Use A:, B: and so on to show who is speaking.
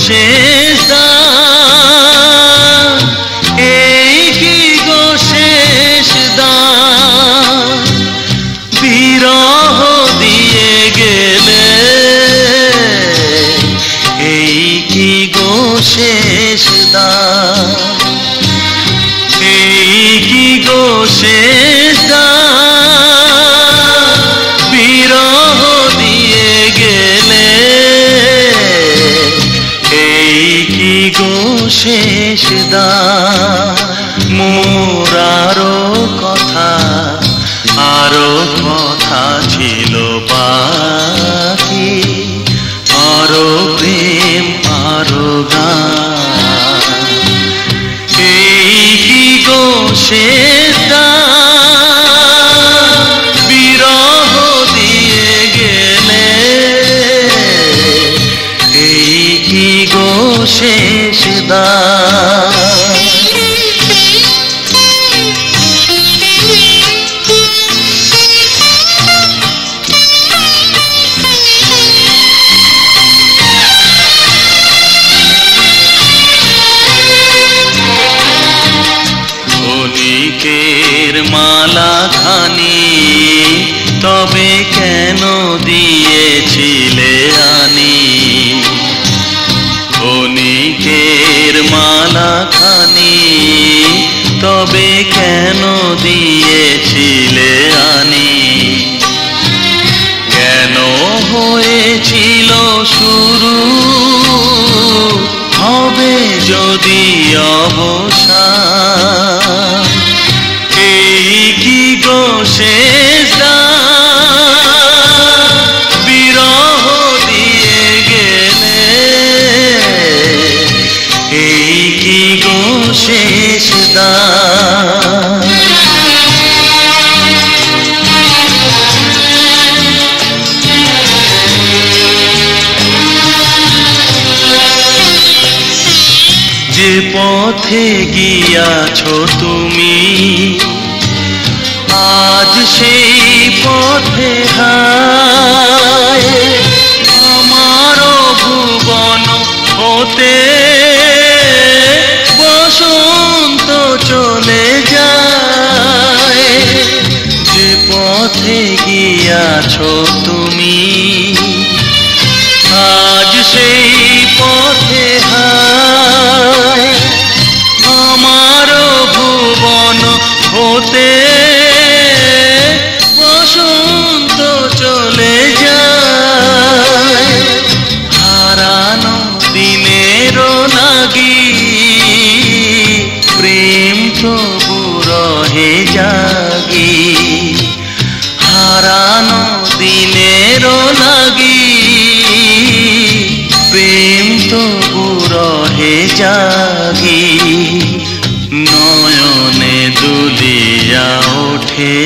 A: এই কি গো শেষ দান? এই কি গো শেষ দান? বিরহ দিয়ে গেলে, এই কি গো শেষ এই কি গো শেষ শেষ দা। মোর কথা, আরও কথা ছিল বাকি। আরও প্রেম, আরও গান। এই কি গো শেষ দান? খানি তবে কেন দিয়েছিলে আনি? ক্ষণিকের মালা খানি, তবে কেন দিয়েছিলে আনি? কেন হয়েছিল শুরু হবে যদি অবসান গো শেষ দান? বিরহ দিয়ে গেলে এই কি গো শেষ দান? যে পথে গিয়াছ তুমি আজ সেই পথে আমার ভুবন হতে বসন্ত চলে যায়। যে পথে গিয়াছ তুমি, আজ সেই পথে আমার ভুবন হতে রহে জাগি হারানো দিনের লাগি। প্রেম তবু রহে জাগি নয়নে দুলিয়া ওঠে।